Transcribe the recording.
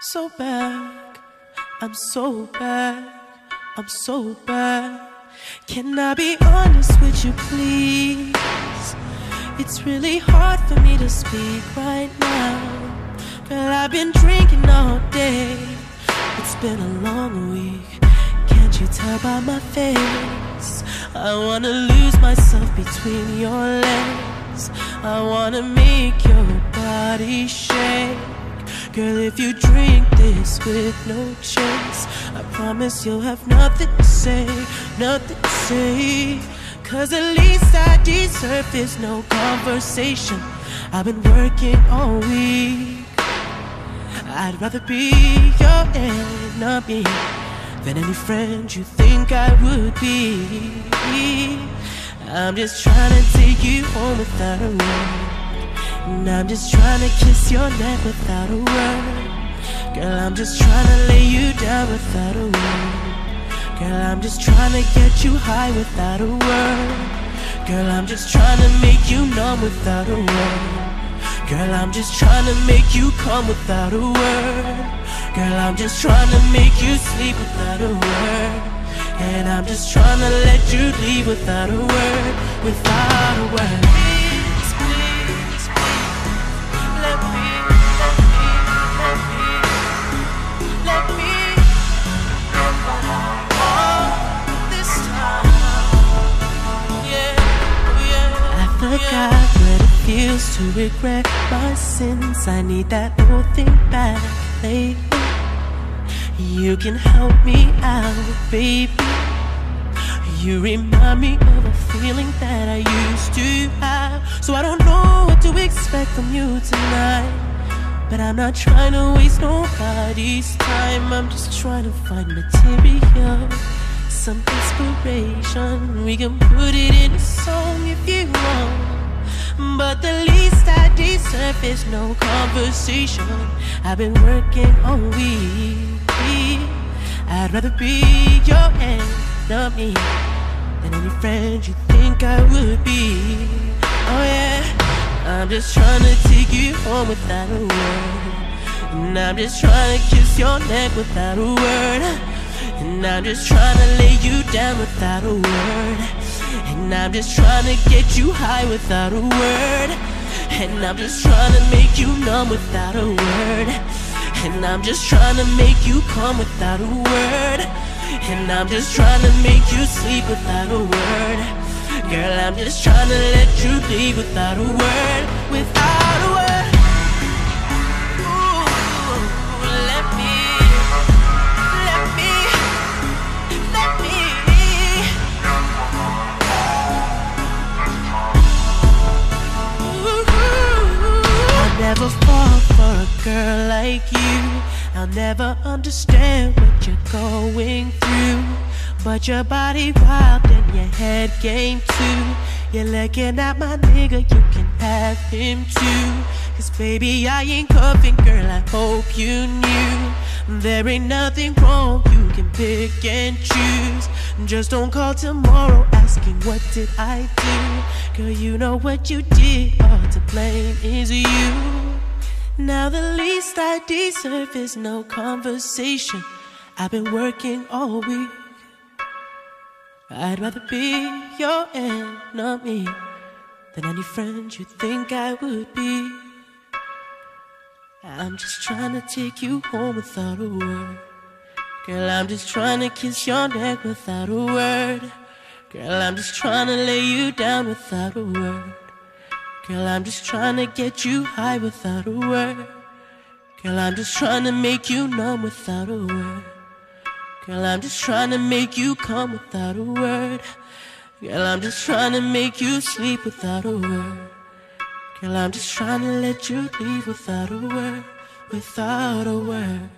So bad, I'm so bad, I'm so bad. Can I be honest with you, please? It's really hard for me to speak right now. Girl, I've been drinking all day. It's been a long week. Can't you tell by my face? I wanna lose myself between your legs. I wanna make your body shake. Girl, if you drink this with no chase, I promise you'll have nothing to say, nothing to say. Cause the least I deserve is no conversation. I've been working all week. I'd rather be your enemy than any friend you think I would be. I'm just trying to take you home without a word. And I'm just trying to kiss your neck without a word. Girl, I'm just trying to lay you down without a word. Girl, I'm just trying to get you high without a word. Girl, I'm just trying to make you numb without a word. Girl, I'm just trying to make you come without a word. Girl, I'm just trying to make you sleep without a word. And I'm just trying to let you leave without a word, without a word. Forgot what it feels to regret my sins. I need that old thing back lately. You can help me out, baby. You remind me of a feeling that I used to have. So I don't know what to expect from you tonight. But I'm not trying to waste nobody's time. I'm just trying to find material, some inspiration. We can put it in a song if you want. But the least I deserve is no conversation. I've been working all week. I'd rather be your enemy than any friend you think I would be. Oh yeah. I'm just trying to take you home without a word. And I'm just trying to kiss your neck without a word. And I'm just trying to lay you down without a word. And I'm just trying to get you high without a word. And I'm just trying to make you numb without a word. And I'm just trying to make you come without a word. And I'm just trying to make you sleep without a word. Girl, I'm just trying to let you leave without a word, without a word. Never fall for a girl like you. I'll never understand what you're going through. But your body wild and your head game too. You're looking at my nigga, you can have him too. Cause baby, I ain't cuffing, girl, I hope you knew. There ain't nothing wrong, you can pick and choose. Just don't call tomorrow asking did I do. Girl, you know what you did, all to blame is you. Now the least I deserve is no conversation. I've been working all week. I'd rather be your enemy than any friend you think I would be. I'm just trying to take you home without a word. Girl, I'm just trying to kiss your neck without a word. Girl, I'm just trying to lay you down without a word. Girl, I'm just trying to get you high without a word. Girl, I'm just trying to make you numb without a word. Girl, I'm just trying to make you come without a word. Girl, I'm just trying to make you sleep without a word. Girl, I'm just trying to let you leave without a word, without a word.